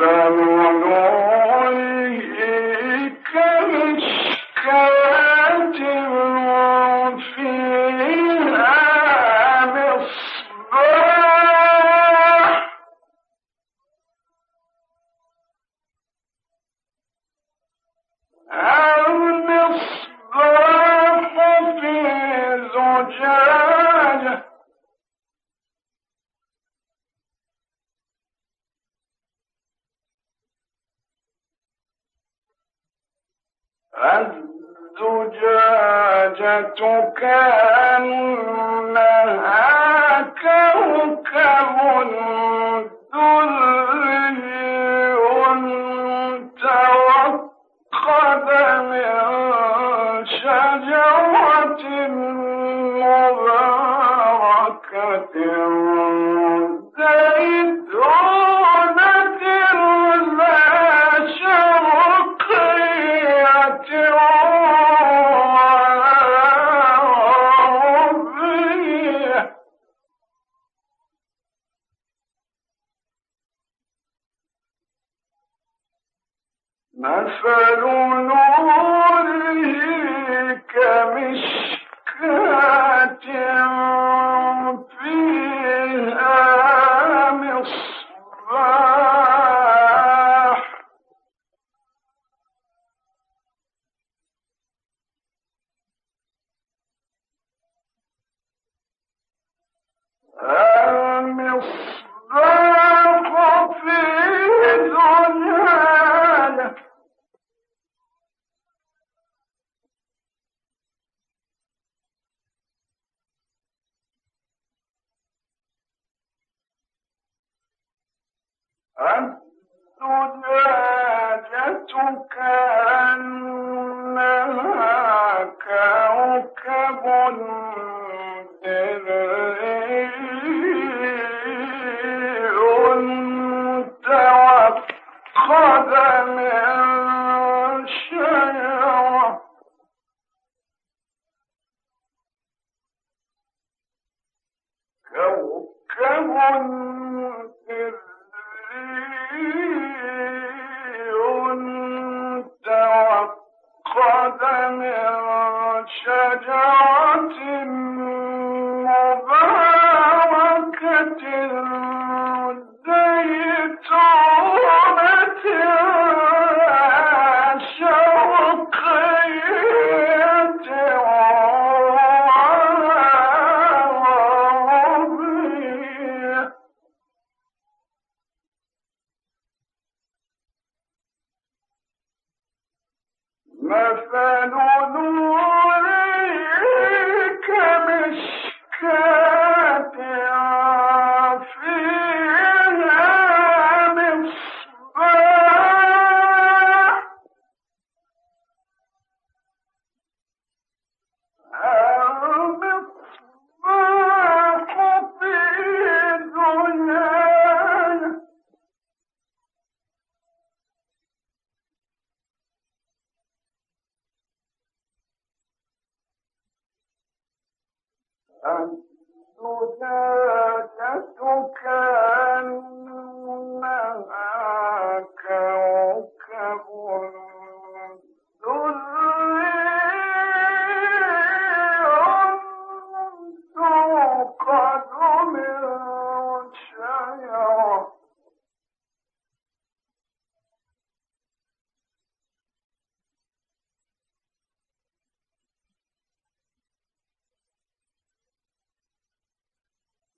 يشاء الله أَتُكَ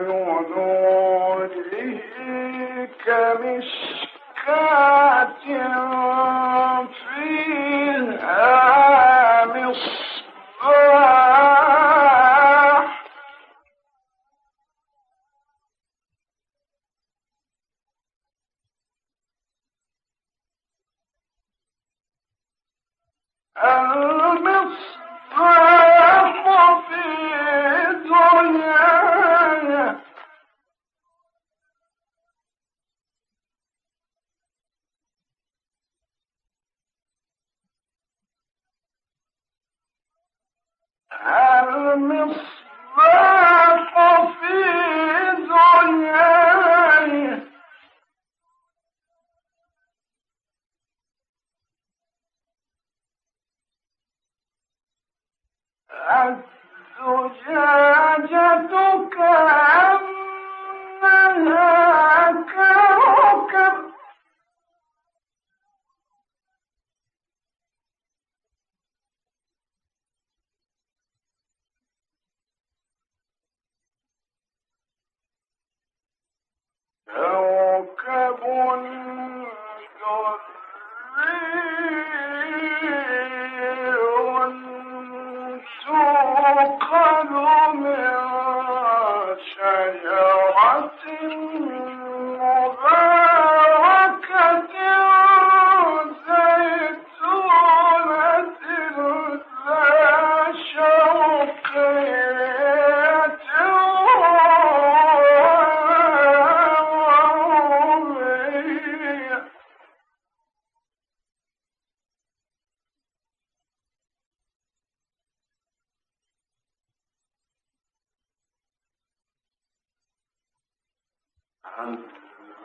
نوره كمشكاة المصباح في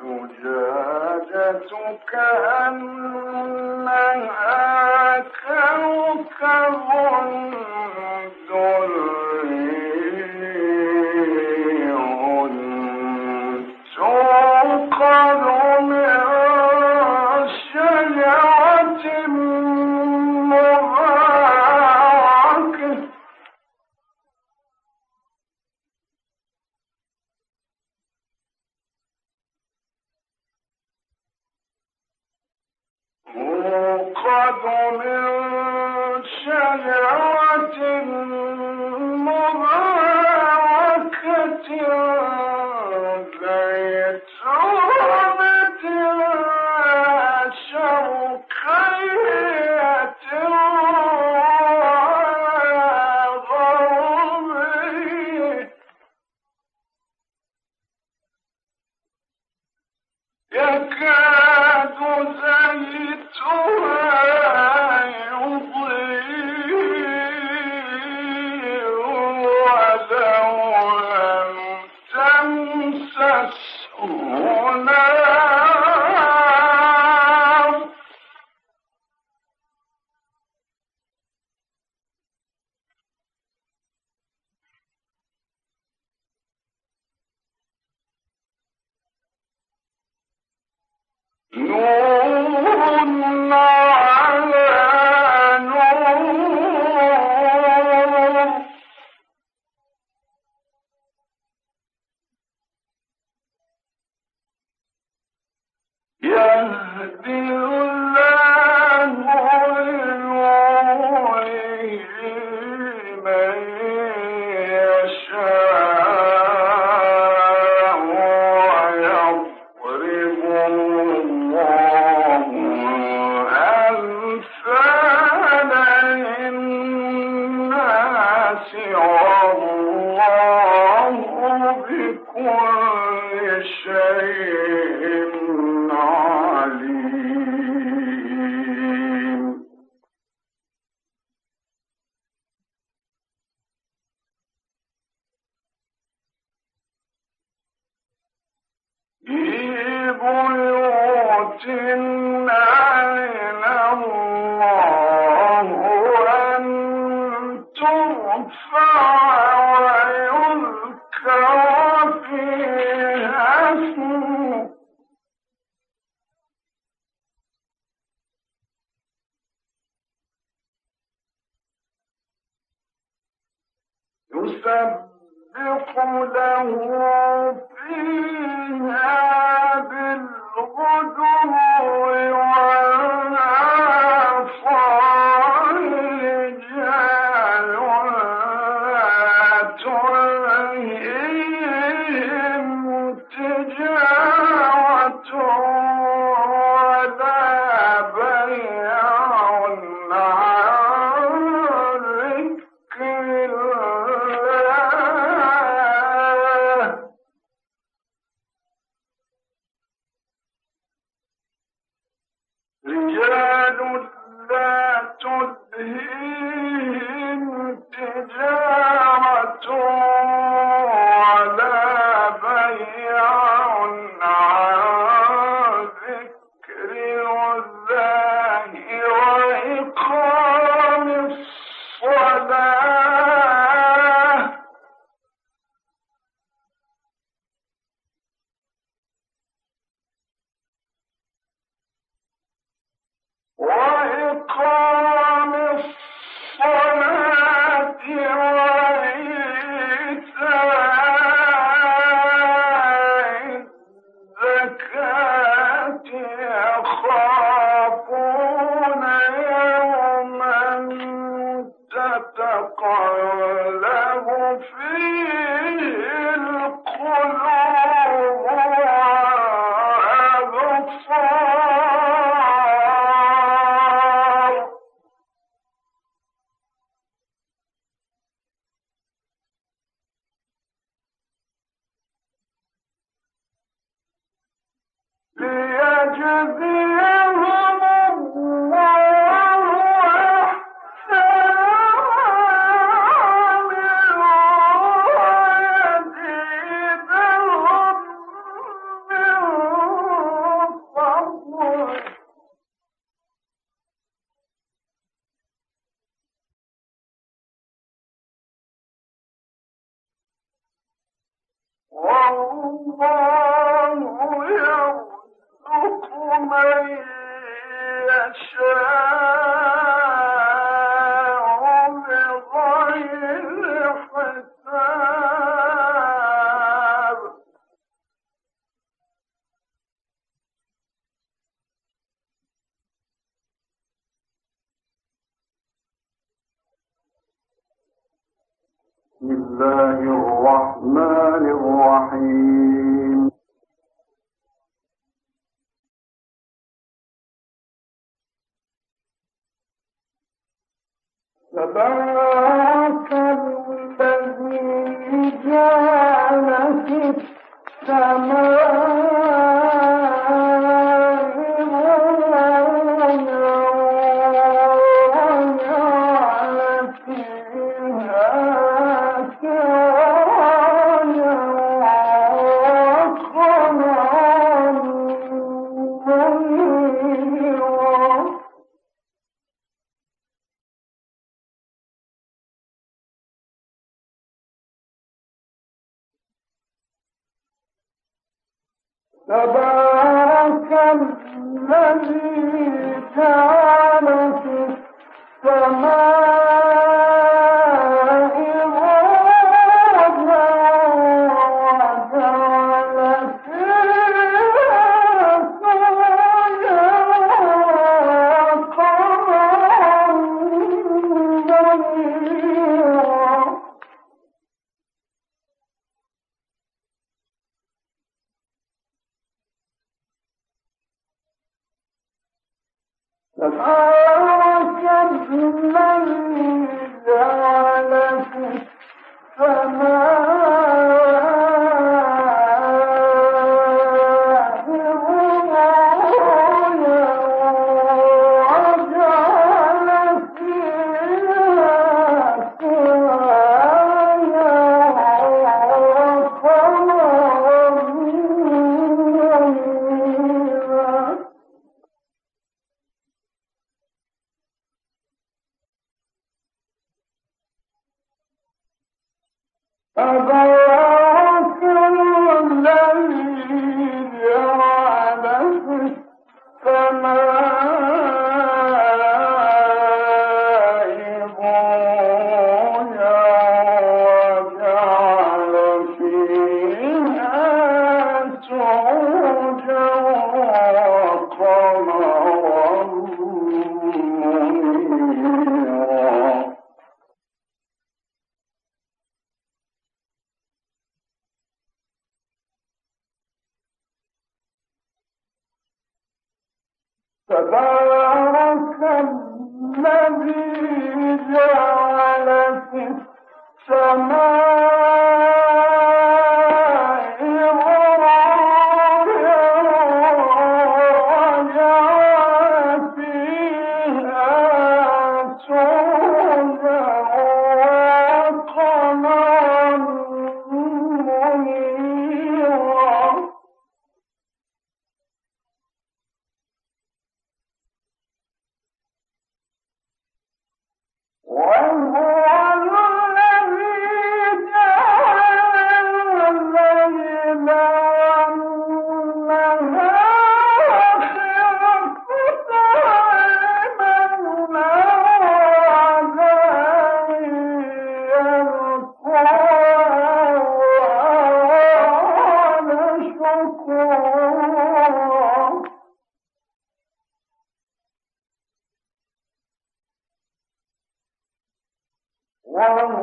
الزجاجة كأنها كوكب دري توقد من وهم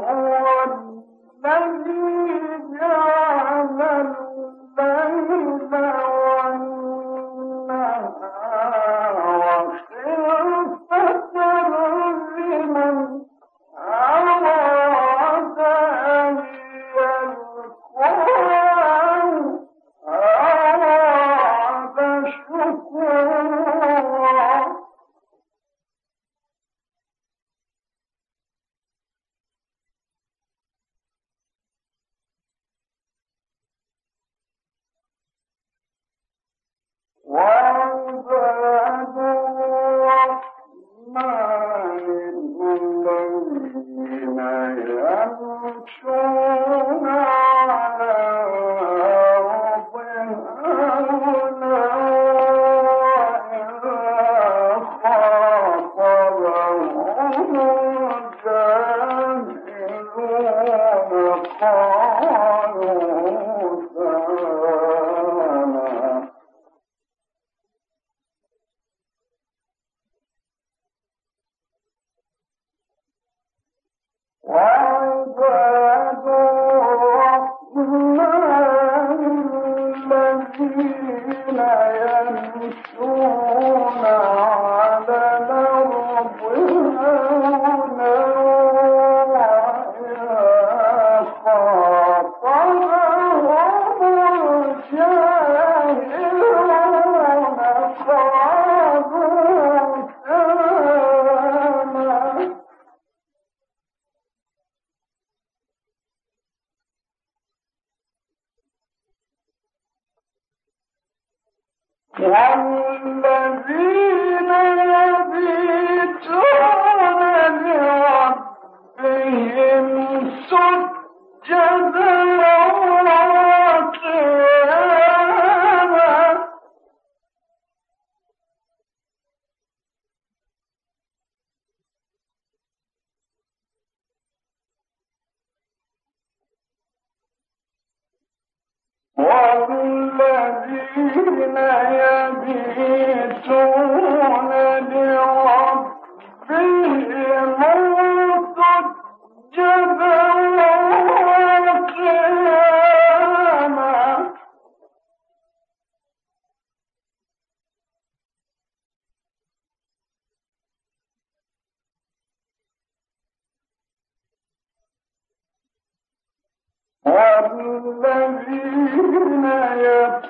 world. يفعل ذلك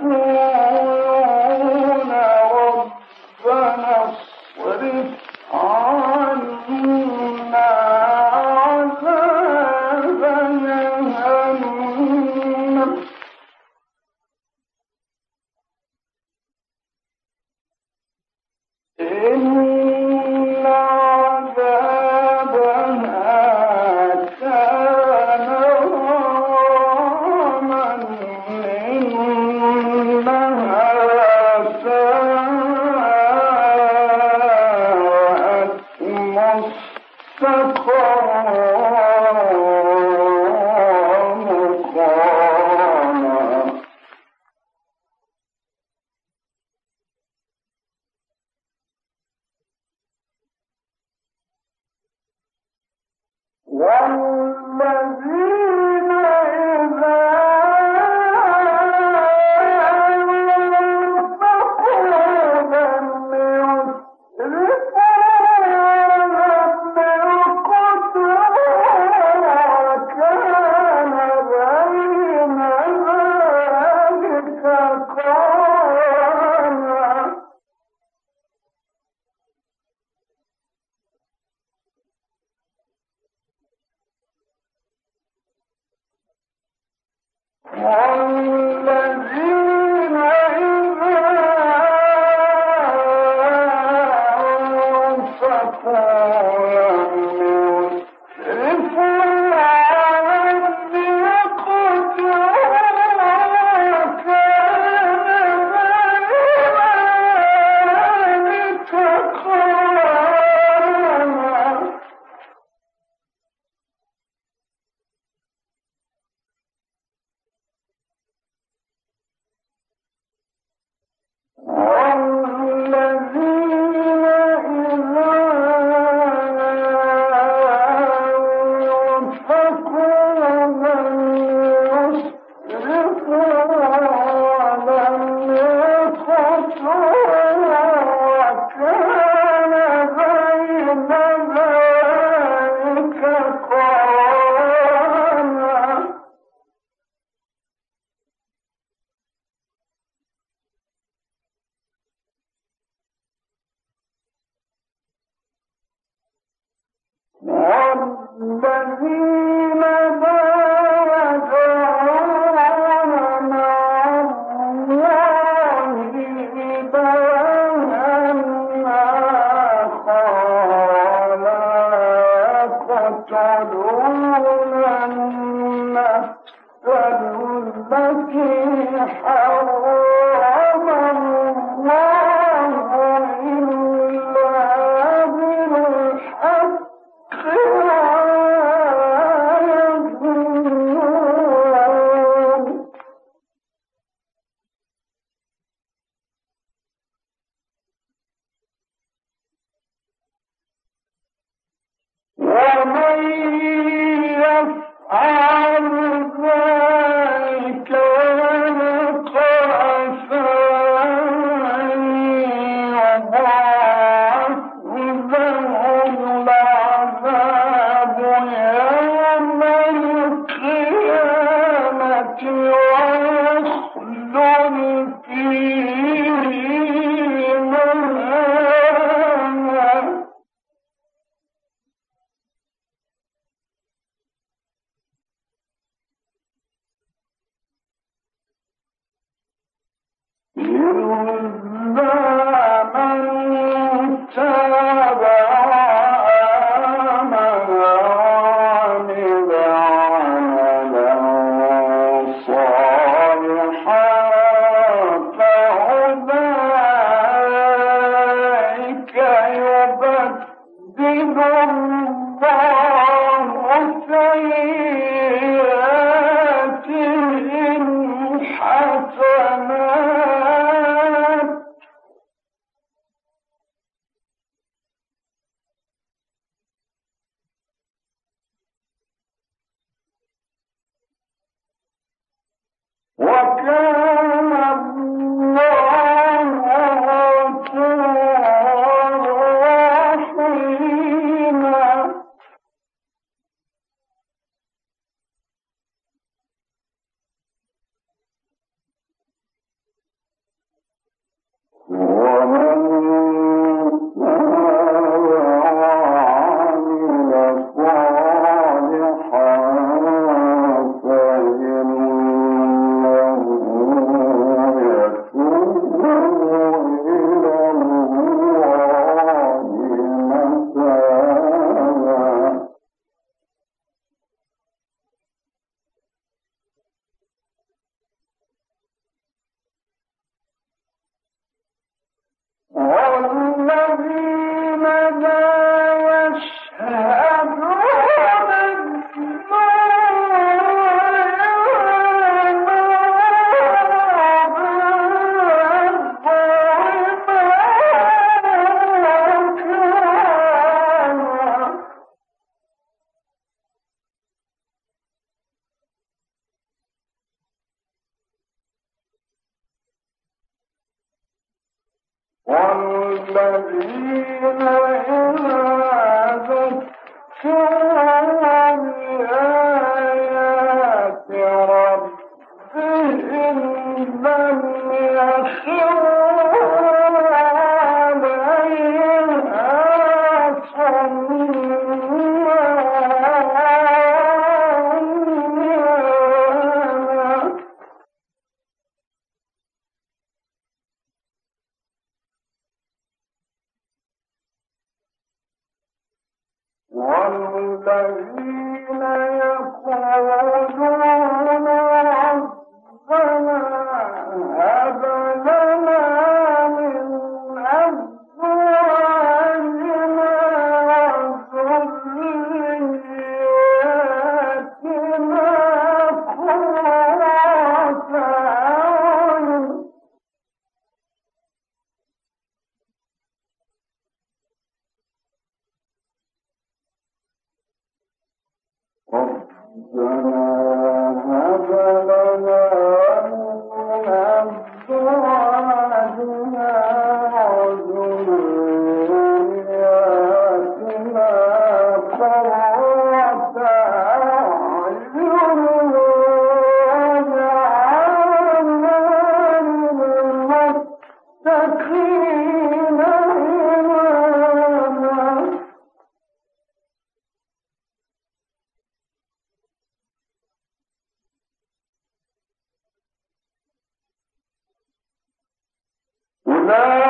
كنت الله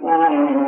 Gracias.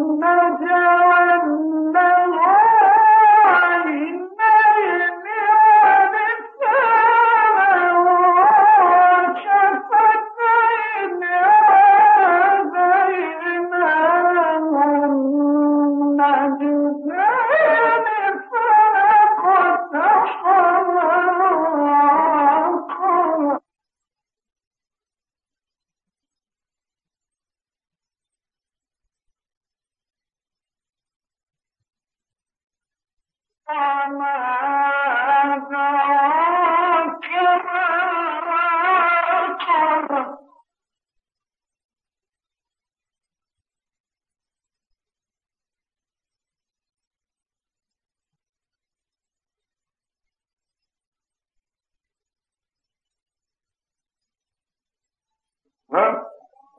نجعل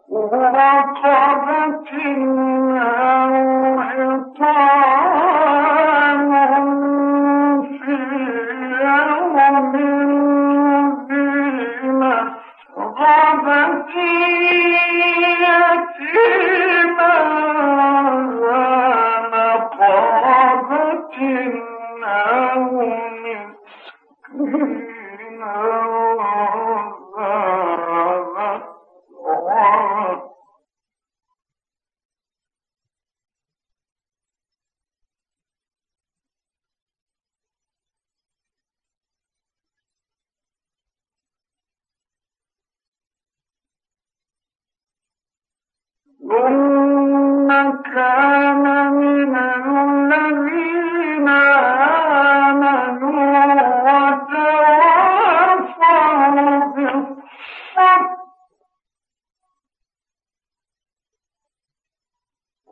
وَقَدْ تَبَتِ الْمَوْعِطَانِ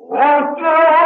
وَكَانَ